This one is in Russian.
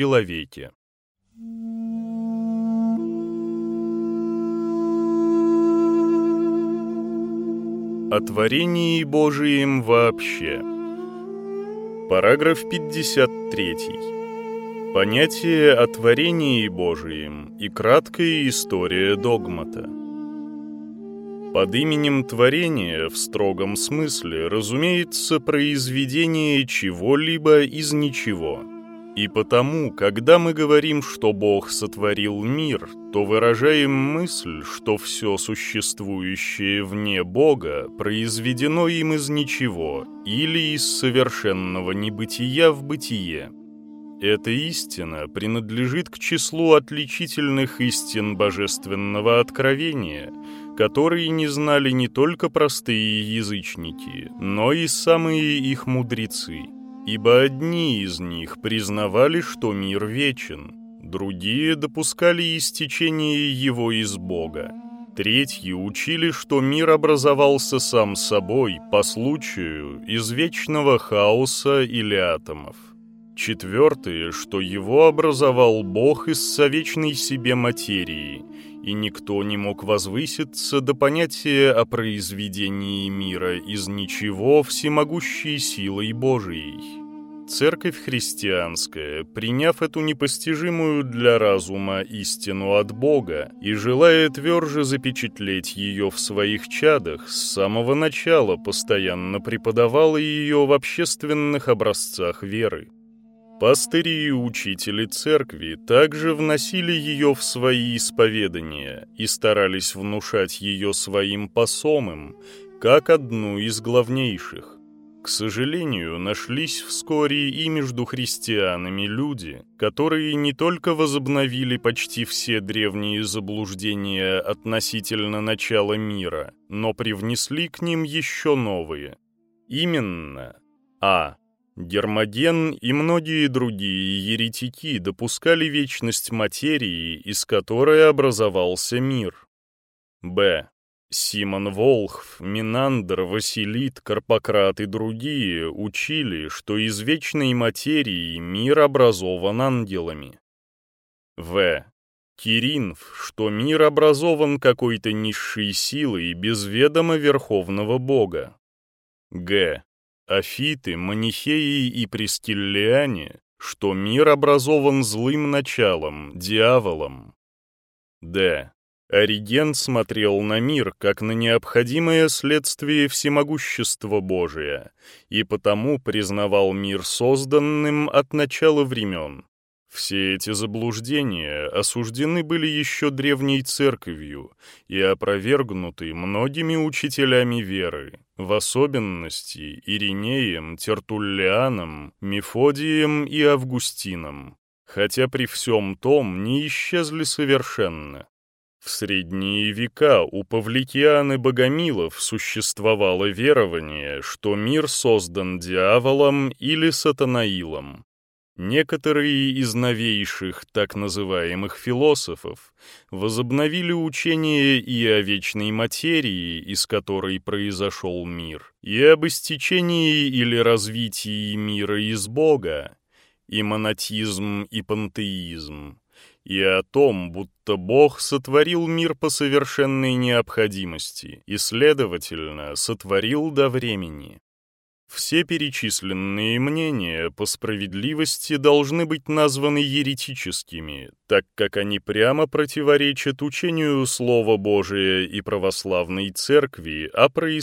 человеке. О творении Божием вообще. Параграф 53. Понятие о творении Божием и краткая история догмата. Под именем творения в строгом смысле разумеется произведение чего-либо из ничего – и потому, когда мы говорим, что Бог сотворил мир, то выражаем мысль, что все существующее вне Бога произведено им из ничего или из совершенного небытия в бытие. Эта истина принадлежит к числу отличительных истин божественного откровения, которые не знали не только простые язычники, но и самые их мудрецы – ибо одни из них признавали, что мир вечен, другие допускали истечение его из Бога. Третьи учили, что мир образовался сам собой по случаю из вечного хаоса или атомов. Четвертые, что его образовал Бог из совечной себе материи, и никто не мог возвыситься до понятия о произведении мира из ничего всемогущей силой Божией. Церковь христианская, приняв эту непостижимую для разума истину от Бога и желая тверже запечатлеть ее в своих чадах, с самого начала постоянно преподавала ее в общественных образцах веры. Пастыри и учители церкви также вносили ее в свои исповедания и старались внушать ее своим посомым, как одну из главнейших. К сожалению, нашлись вскоре и между христианами люди, которые не только возобновили почти все древние заблуждения относительно начала мира, но привнесли к ним еще новые. Именно А. Гермоген и многие другие еретики допускали вечность материи, из которой образовался мир. Б. Симон Волхв, Минандр, Василит, Карпократ и другие учили, что из вечной материи мир образован ангелами. В. Киринф, что мир образован какой-то низшей силой без ведома Верховного Бога. Г. Афиты, Манихеи и Прескиллиане, что мир образован злым началом, дьяволом. Д. Ориген смотрел на мир как на необходимое следствие всемогущества Божия и потому признавал мир созданным от начала времен. Все эти заблуждения осуждены были еще древней церковью и опровергнуты многими учителями веры, в особенности Иринеем, Тертуллианом, Мефодием и Августином, хотя при всем том не исчезли совершенно. В средние века у Павликиан и Богомилов существовало верование, что мир создан дьяволом или сатанаилом. Некоторые из новейших так называемых философов возобновили учение и о вечной материи, из которой произошел мир, и об истечении или развитии мира из Бога, и монотизм, и пантеизм и о том, будто Бог сотворил мир по совершенной необходимости и, следовательно, сотворил до времени. Все перечисленные мнения по справедливости должны быть названы еретическими, так как они прямо противоречат учению Слова Божия и православной церкви о происхождении